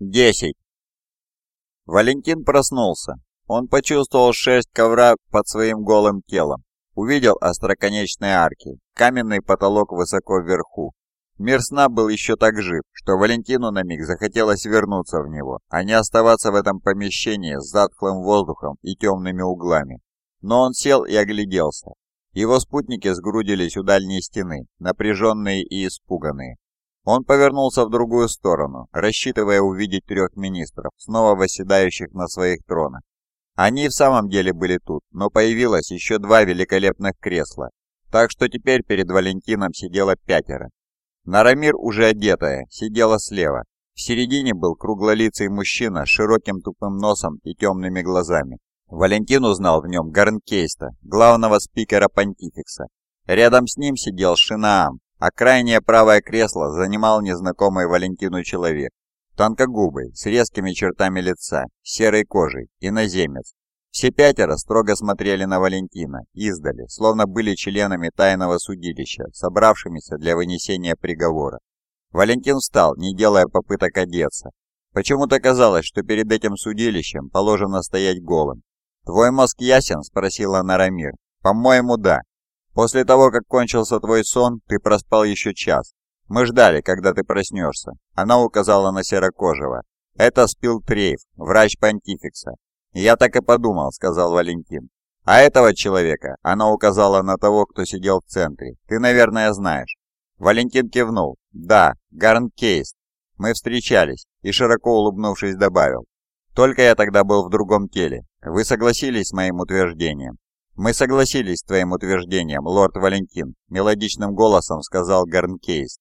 Десять. Валентин проснулся. Он почувствовал шерсть ковра под своим голым телом. Увидел остроконечные арки, каменный потолок высоко вверху. Мир сна был еще так жив, что Валентину на миг захотелось вернуться в него, а не оставаться в этом помещении с затхлым воздухом и темными углами. Но он сел и огляделся. Его спутники сгрудились у дальней стены, напряженные и испуганные. Он повернулся в другую сторону, рассчитывая увидеть трех министров, снова восседающих на своих тронах. Они в самом деле были тут, но появилось еще два великолепных кресла, так что теперь перед Валентином сидело пятеро. Нарамир, уже одетая, сидела слева. В середине был круглолицый мужчина с широким тупым носом и темными глазами. Валентин узнал в нем Гарнкейста, главного спикера понтификса. Рядом с ним сидел Шинаам, а крайнее правое кресло занимал незнакомый Валентину человек. Тонкогубый, с резкими чертами лица, серой кожей, иноземец. Все пятеро строго смотрели на Валентина, издали, словно были членами тайного судилища, собравшимися для вынесения приговора. Валентин встал, не делая попыток одеться. Почему-то казалось, что перед этим судилищем положено стоять голым. «Твой мозг ясен?» – спросила Нарамир. «По-моему, да. После того, как кончился твой сон, ты проспал еще час. Мы ждали, когда ты проснешься. Она указала на Серокожего. Это Спил Трейф, врач понтификса. Я так и подумал, сказал Валентин. А этого человека, она указала на того, кто сидел в центре. Ты, наверное, знаешь. Валентин кивнул. Да, Гарн Кейст. Мы встречались, и широко улыбнувшись добавил. Только я тогда был в другом теле. Вы согласились с моим утверждением? «Мы согласились с твоим утверждением, лорд Валентин», — мелодичным голосом сказал Гарнкейс.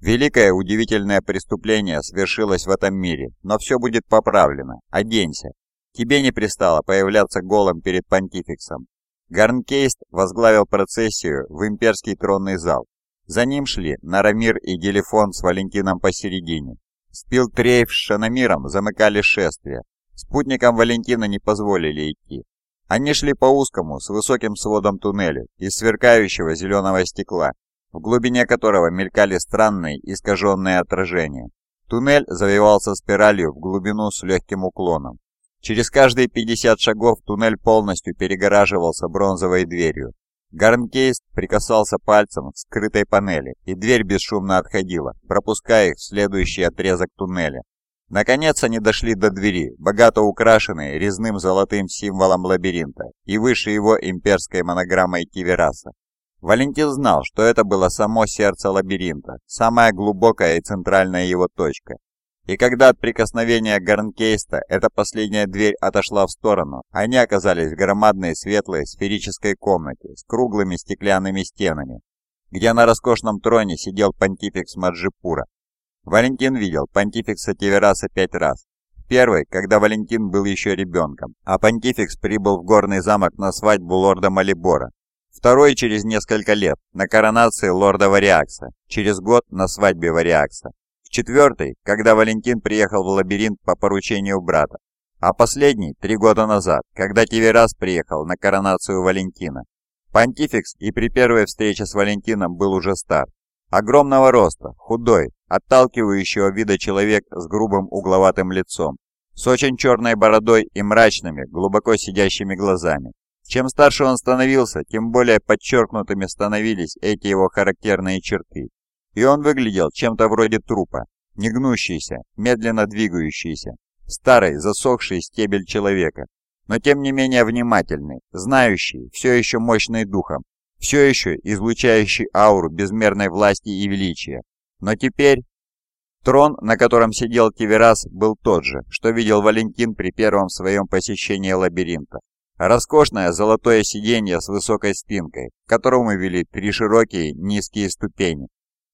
«Великое удивительное преступление свершилось в этом мире, но все будет поправлено. Оденься. Тебе не пристало появляться голым перед понтификсом». Гарнкейст возглавил процессию в имперский тронный зал. За ним шли Нарамир и Делефон с Валентином посередине. Спилтрейф с Шанамиром замыкали шествие. Спутникам Валентина не позволили идти. Они шли по узкому, с высоким сводом туннелю из сверкающего зеленого стекла, в глубине которого мелькали странные искаженные отражения. Туннель завивался спиралью в глубину с легким уклоном. Через каждые 50 шагов туннель полностью перегораживался бронзовой дверью. Гарнкейст прикасался пальцем к скрытой панели, и дверь бесшумно отходила, пропуская их в следующий отрезок туннеля. Наконец они дошли до двери, богато украшенной резным золотым символом лабиринта и выше его имперской монограммой Кивераса. Валентин знал, что это было само сердце лабиринта, самая глубокая и центральная его точка. И когда от прикосновения Гарнкейста эта последняя дверь отошла в сторону, они оказались в громадной светлой сферической комнате с круглыми стеклянными стенами, где на роскошном троне сидел понтификс Маджипура, Валентин видел понтификса Тивераса пять раз. Первый, когда Валентин был еще ребенком, а понтификс прибыл в горный замок на свадьбу лорда Малибора. Второй через несколько лет, на коронации лорда Вариакса, через год на свадьбе Вариакса. В четвертый, когда Валентин приехал в лабиринт по поручению брата. А последний – три года назад, когда Тиверас приехал на коронацию Валентина. Понтификс и при первой встрече с Валентином был уже стар. Огромного роста, худой, отталкивающего вида человек с грубым угловатым лицом, с очень черной бородой и мрачными, глубоко сидящими глазами. Чем старше он становился, тем более подчеркнутыми становились эти его характерные черты. И он выглядел чем-то вроде трупа, негнущийся, медленно двигающийся, старый, засохший стебель человека, но тем не менее внимательный, знающий, все еще мощный духом, все еще излучающий ауру безмерной власти и величия, но теперь трон, на котором сидел Киверас, был тот же, что видел Валентин при первом своем посещении лабиринта. Роскошное золотое сиденье с высокой спинкой, к которому вели три широкие низкие ступени.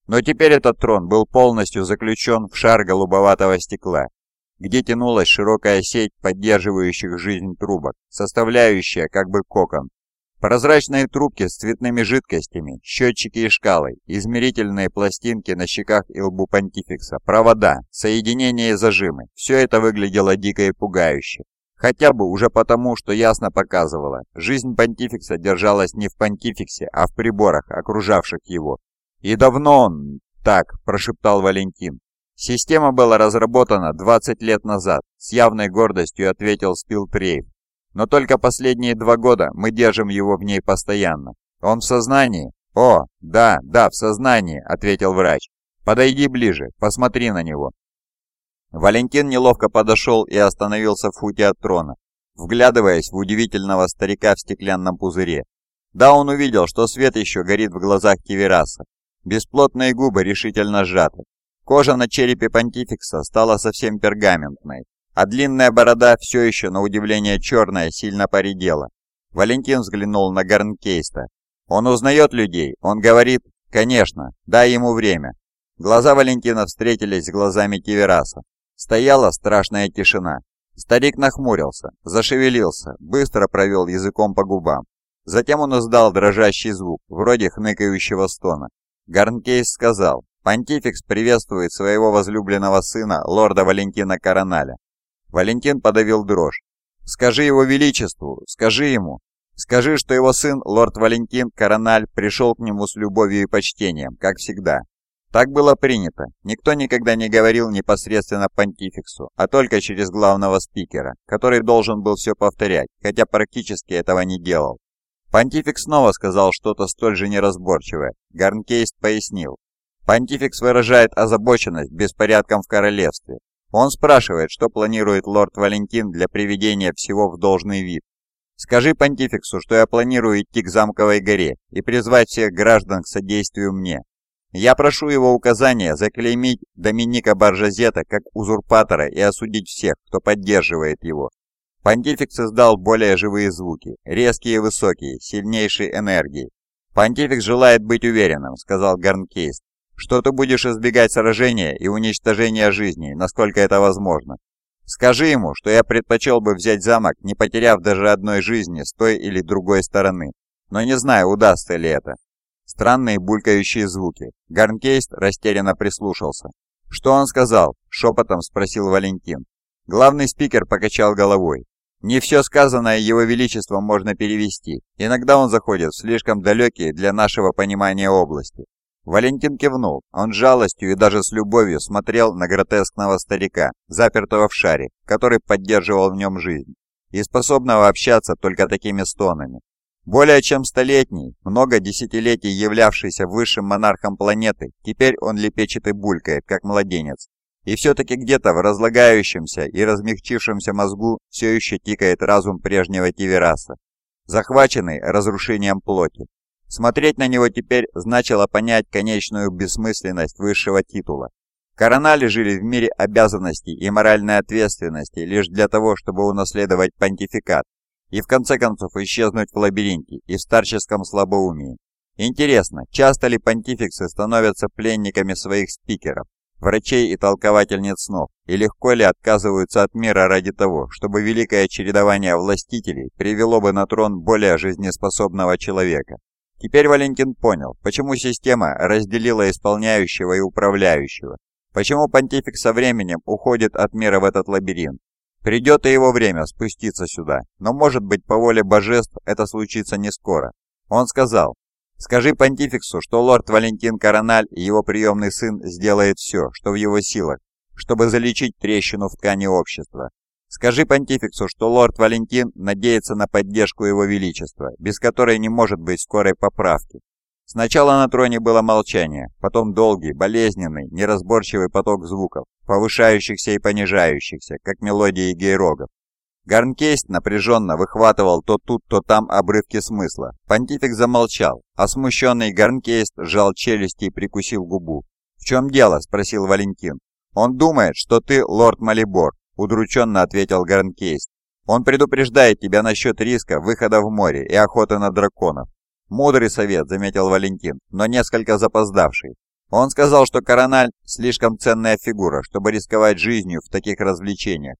Но теперь этот трон был полностью заключен в шар голубоватого стекла, где тянулась широкая сеть поддерживающих жизнь трубок, составляющая как бы кокон, Прозрачные трубки с цветными жидкостями, счетчики и шкалы, измерительные пластинки на щеках и лбу понтификса, провода, соединения и зажимы – все это выглядело дико и пугающе. Хотя бы уже потому, что ясно показывало, жизнь понтификса держалась не в понтификсе, а в приборах, окружавших его. «И давно он так», – прошептал Валентин. Система была разработана 20 лет назад, с явной гордостью ответил Спилтрейв. Но только последние два года мы держим его в ней постоянно. Он в сознании? О, да, да, в сознании, ответил врач. Подойди ближе, посмотри на него. Валентин неловко подошел и остановился в футе от трона, вглядываясь в удивительного старика в стеклянном пузыре. Да, он увидел, что свет еще горит в глазах Кивераса. Бесплотные губы решительно сжаты. Кожа на черепе понтификса стала совсем пергаментной, а длинная борода все еще, на удивление черная, сильно поредела. Валентин взглянул на Гарнкейста. «Он узнает людей, он говорит, конечно, дай ему время». Глаза Валентина встретились с глазами Кивераса. Стояла страшная тишина. Старик нахмурился, зашевелился, быстро провел языком по губам. Затем он издал дрожащий звук, вроде хныкающего стона. Гарнкейс сказал, «Понтификс приветствует своего возлюбленного сына, лорда Валентина Короналя». Валентин подавил дрожь. «Скажи его величеству, скажи ему, скажи, что его сын, лорд Валентин Корональ, пришел к нему с любовью и почтением, как всегда, так было принято. Никто никогда не говорил непосредственно понтификсу, а только через главного спикера, который должен был все повторять, хотя практически этого не делал. Понтификс снова сказал что-то столь же неразборчивое. Гарнкейст пояснил. Понтификс выражает озабоченность беспорядком в королевстве. Он спрашивает, что планирует лорд Валентин для приведения всего в должный вид. Скажи понтификсу, что я планирую идти к замковой горе и призвать всех граждан к содействию мне. Я прошу его указания заклеймить Доминика Баржазета как узурпатора и осудить всех, кто поддерживает его. Понтификс издал более живые звуки, резкие и высокие, сильнейшей энергии. «Понтификс желает быть уверенным», — сказал Гарнкейст, «что ты будешь избегать сражения и уничтожения жизней, насколько это возможно. Скажи ему, что я предпочел бы взять замок, не потеряв даже одной жизни с той или другой стороны, но не знаю, удастся ли это. Странные булькающие звуки. Гарнкейст растерянно прислушался. «Что он сказал?» – шепотом спросил Валентин. Главный спикер покачал головой. Не все сказанное его величеством можно перевести. Иногда он заходит в слишком далекие для нашего понимания области. Валентин кивнул. Он жалостью и даже с любовью смотрел на гротескного старика, запертого в шаре, который поддерживал в нем жизнь, и способного общаться только такими стонами. Более чем столетний, много десятилетий являвшийся высшим монархом планеты, теперь он лепечет и булькает, как младенец. И все-таки где-то в разлагающемся и размягчившемся мозгу все еще тикает разум прежнего Тивераса, захваченный разрушением плоти. Смотреть на него теперь значило понять конечную бессмысленность высшего титула. Коронали жили в мире обязанностей и моральной ответственности лишь для того, чтобы унаследовать понтификат, и в конце концов исчезнуть в лабиринте и в старческом слабоумии. Интересно, часто ли понтификсы становятся пленниками своих спикеров, врачей и толковательниц снов, и легко ли отказываются от мира ради того, чтобы великое чередование властителей привело бы на трон более жизнеспособного человека? Теперь Валентин понял, почему система разделила исполняющего и управляющего, почему понтифик со временем уходит от мира в этот лабиринт, Придет и его время спуститься сюда, но может быть по воле божеств это случится не скоро. Он сказал, скажи понтификсу, что лорд Валентин Корональ и его приемный сын сделает все, что в его силах, чтобы залечить трещину в ткани общества. Скажи понтификсу, что лорд Валентин надеется на поддержку его величества, без которой не может быть скорой поправки. Сначала на троне было молчание, потом долгий, болезненный, неразборчивый поток звуков, повышающихся и понижающихся, как мелодии гейрогов. Гарнкейст напряженно выхватывал то тут, то там обрывки смысла. Понтифик замолчал, а смущенный Гарнкейст сжал челюсти и прикусил губу. «В чем дело?» – спросил Валентин. «Он думает, что ты лорд Малибор», – удрученно ответил Гарнкейст. «Он предупреждает тебя насчет риска выхода в море и охоты на драконов. «Мудрый совет», — заметил Валентин, но несколько запоздавший. Он сказал, что Корональ слишком ценная фигура, чтобы рисковать жизнью в таких развлечениях.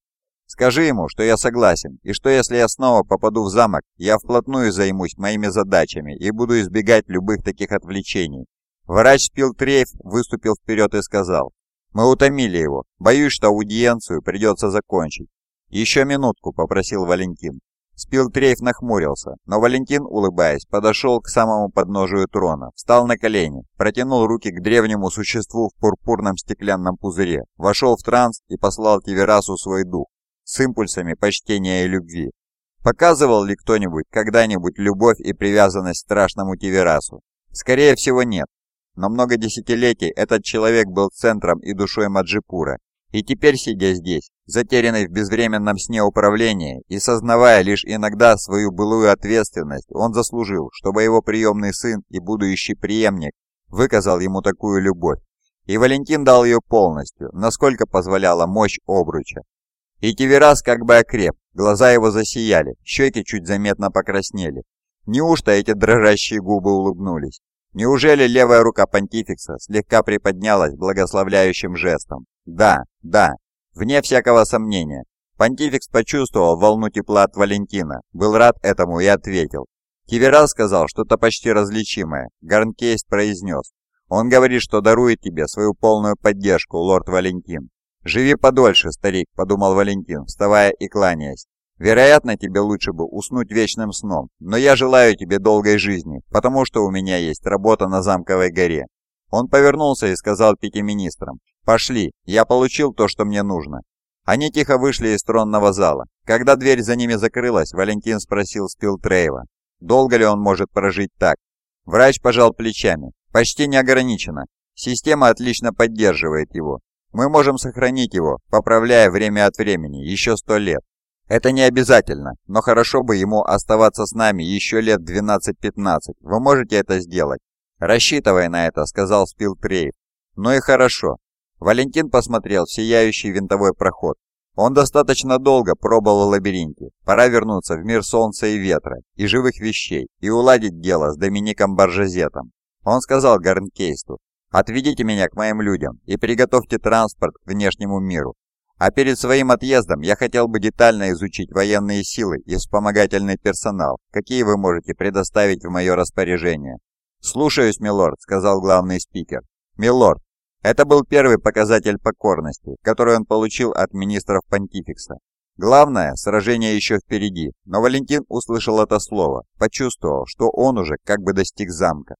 Скажи ему, что я согласен, и что если я снова попаду в замок, я вплотную займусь моими задачами и буду избегать любых таких отвлечений. Врач Спилтрейф выступил вперед и сказал, «Мы утомили его. Боюсь, что аудиенцию придется закончить». «Еще минутку», — попросил Валентин. Спилтрейф нахмурился, но Валентин, улыбаясь, подошел к самому подножию трона, встал на колени, протянул руки к древнему существу в пурпурном стеклянном пузыре, вошел в транс и послал Тиверасу свой дух с импульсами почтения и любви. Показывал ли кто-нибудь когда-нибудь любовь и привязанность страшному Тиверасу? Скорее всего нет. Но много десятилетий этот человек был центром и душой Маджипура, и теперь, сидя здесь, затерянный в безвременном сне управления и сознавая лишь иногда свою былую ответственность, он заслужил, чтобы его приемный сын и будущий преемник выказал ему такую любовь. И Валентин дал ее полностью, насколько позволяла мощь обруча. И Тиверас как бы окреп, глаза его засияли, щеки чуть заметно покраснели. Неужто эти дрожащие губы улыбнулись? Неужели левая рука понтификса слегка приподнялась благословляющим жестом? Да, да, вне всякого сомнения. Понтификс почувствовал волну тепла от Валентина, был рад этому и ответил. Киверал сказал что-то почти различимое. Гарнкейст произнес. Он говорит, что дарует тебе свою полную поддержку, лорд Валентин. «Живи подольше, старик», — подумал Валентин, вставая и кланяясь. «Вероятно, тебе лучше бы уснуть вечным сном, но я желаю тебе долгой жизни, потому что у меня есть работа на Замковой горе». Он повернулся и сказал пяти министрам, «Пошли, я получил то, что мне нужно». Они тихо вышли из тронного зала. Когда дверь за ними закрылась, Валентин спросил Спилтрейва, долго ли он может прожить так. Врач пожал плечами. Почти неограниченно. Система отлично поддерживает его. Мы можем сохранить его, поправляя время от времени, еще сто лет. Это не обязательно, но хорошо бы ему оставаться с нами еще лет 12-15. Вы можете это сделать? Рассчитывай на это, сказал Спилтрейв. Ну и хорошо. Валентин посмотрел в сияющий винтовой проход. Он достаточно долго пробовал в лабиринте. Пора вернуться в мир солнца и ветра, и живых вещей, и уладить дело с Домиником Баржазетом. Он сказал Гарнкейсту, «Отведите меня к моим людям и приготовьте транспорт к внешнему миру. А перед своим отъездом я хотел бы детально изучить военные силы и вспомогательный персонал, какие вы можете предоставить в мое распоряжение». «Слушаюсь, милорд», — сказал главный спикер. «Милорд, это был первый показатель покорности, который он получил от министров понтификса. Главное, сражение еще впереди, но Валентин услышал это слово, почувствовал, что он уже как бы достиг замка.